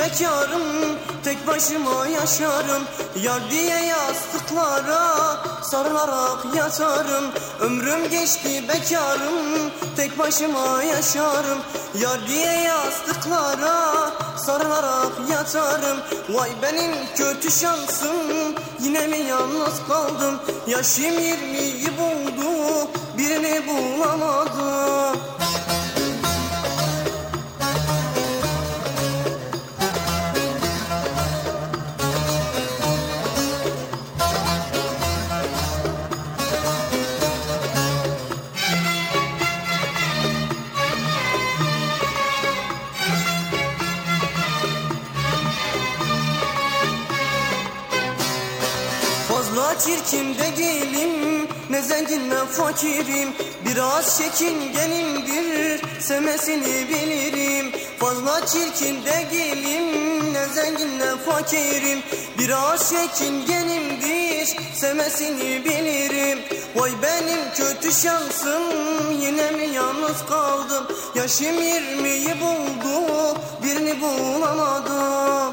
bekarım. Tek başıma yaşarım. Yar diye yastıklara sarılarak yatarım. Ömrüm geçti bekarım. Tek başıma yaşarım. Yar diye yastıklara sarılarak yatarım. Vay benim kötü şansım Yine mi yalnız kaldım? Yaşım yirmiyi buldu Birini bulamadım Fazla çirkin de değilim Ne zengin ne fakirim. Biraz çekingenimdir Sevmesini bilirim. Fazla çirkin de değilim Ne zengin ne fakirim. Biraz çekingenimdir Sevmesini bilirim. Vay benim kötü şansım Yine mi yalnız kaldım? Yaşım yirmiyi buldu Birini bulamadım